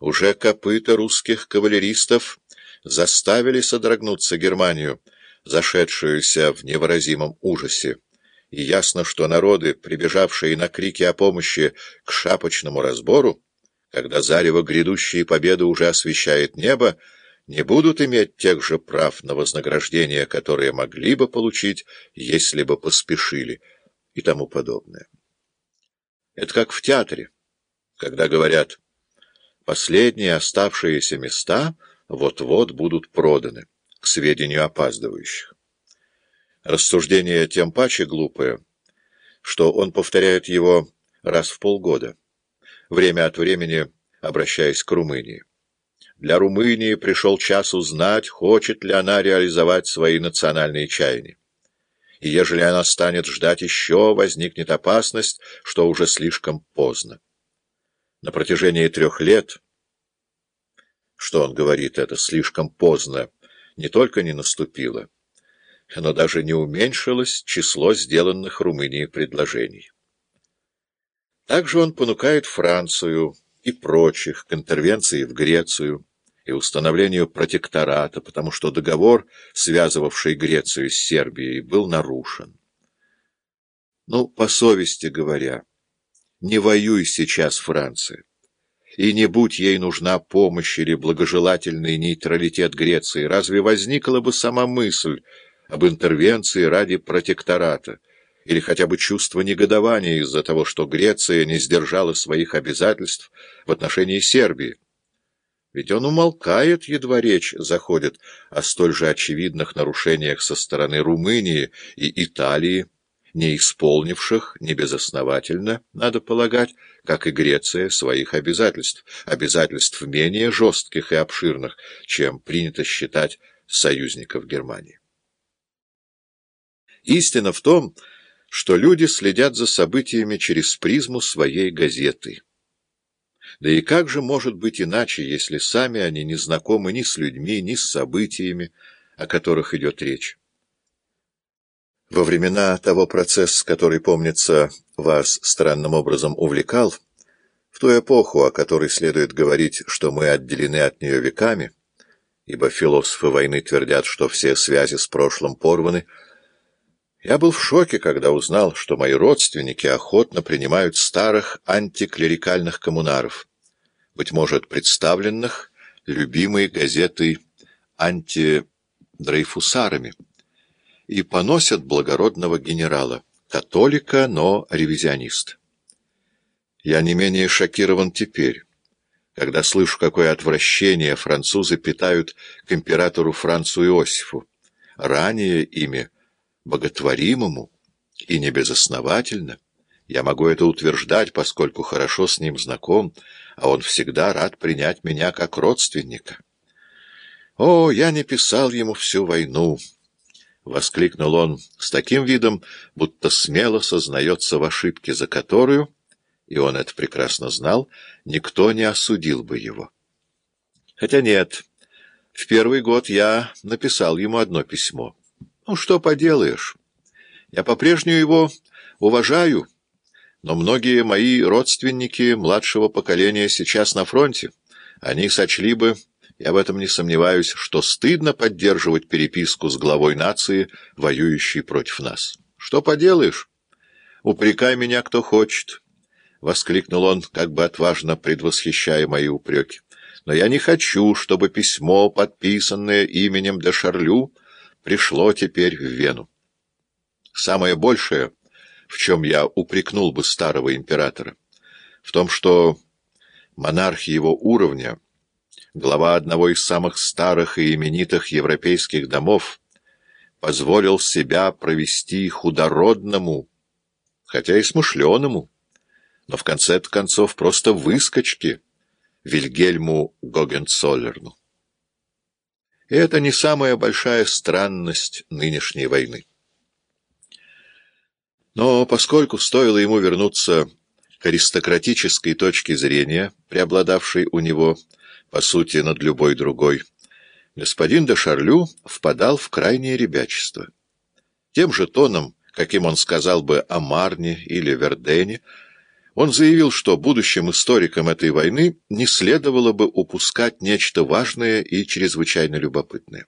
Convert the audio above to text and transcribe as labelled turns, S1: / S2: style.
S1: Уже копыта русских кавалеристов заставили содрогнуться Германию, зашедшуюся в невыразимом ужасе. И ясно, что народы, прибежавшие на крики о помощи к шапочному разбору, когда зарево грядущей победы уже освещает небо, не будут иметь тех же прав на вознаграждение, которые могли бы получить, если бы поспешили, и тому подобное. Это как в театре, когда говорят «последние оставшиеся места вот-вот будут проданы» к сведению опаздывающих. Рассуждение тем паче глупое, что он повторяет его раз в полгода, время от времени обращаясь к Румынии. Для Румынии пришел час узнать, хочет ли она реализовать свои национальные чаяния. И ежели она станет ждать еще, возникнет опасность, что уже слишком поздно. На протяжении трех лет, что он говорит, это слишком поздно, не только не наступило, но даже не уменьшилось число сделанных Румынии предложений. Также он понукает Францию, и прочих к интервенции в Грецию и установлению протектората, потому что договор, связывавший Грецию с Сербией, был нарушен. Ну, по совести говоря, не воюй сейчас Франция, и не будь ей нужна помощь или благожелательный нейтралитет Греции, разве возникла бы сама мысль об интервенции ради протектората, или хотя бы чувство негодования из-за того, что Греция не сдержала своих обязательств в отношении Сербии. Ведь он умолкает, едва речь заходит о столь же очевидных нарушениях со стороны Румынии и Италии, не исполнивших небезосновательно, надо полагать, как и Греция, своих обязательств, обязательств менее жестких и обширных, чем принято считать союзников Германии. Истина в том, что люди следят за событиями через призму своей газеты. Да и как же может быть иначе, если сами они не знакомы ни с людьми, ни с событиями, о которых идет речь? Во времена того процесса, который, помнится, вас странным образом увлекал, в ту эпоху, о которой следует говорить, что мы отделены от нее веками, ибо философы войны твердят, что все связи с прошлым порваны, я был в шоке, когда узнал, что мои родственники охотно принимают старых антиклерикальных коммунаров, быть может, представленных любимой газетой антидрейфусарами, и поносят благородного генерала, католика, но ревизионист. Я не менее шокирован теперь, когда слышу, какое отвращение французы питают к императору Францу Иосифу. Ранее ими боготворимому и небезосновательно. Я могу это утверждать, поскольку хорошо с ним знаком, а он всегда рад принять меня как родственника. «О, я не писал ему всю войну!» — воскликнул он с таким видом, будто смело сознается в ошибке, за которую, и он это прекрасно знал, никто не осудил бы его. Хотя нет, в первый год я написал ему одно письмо. Ну, что поделаешь. Я по-прежнему его уважаю, но многие мои родственники младшего поколения сейчас на фронте. Они сочли бы, я в этом не сомневаюсь, что стыдно поддерживать переписку с главой нации, воюющей против нас. Что поделаешь? Упрекай меня, кто хочет. — воскликнул он, как бы отважно предвосхищая мои упреки. — Но я не хочу, чтобы письмо, подписанное именем де Шарлю, пришло теперь в Вену. Самое большее, в чем я упрекнул бы старого императора, в том, что монарх его уровня, глава одного из самых старых и именитых европейских домов, позволил себя провести худородному, хотя и смышленому, но в конце концов просто выскочке Вильгельму Гогенцоллерну. И это не самая большая странность нынешней войны. Но поскольку стоило ему вернуться к аристократической точке зрения, преобладавшей у него, по сути, над любой другой, господин де Шарлю впадал в крайнее ребячество. Тем же тоном, каким он сказал бы о Марне или Вердене, Он заявил, что будущим историкам этой войны не следовало бы упускать нечто важное и чрезвычайно любопытное.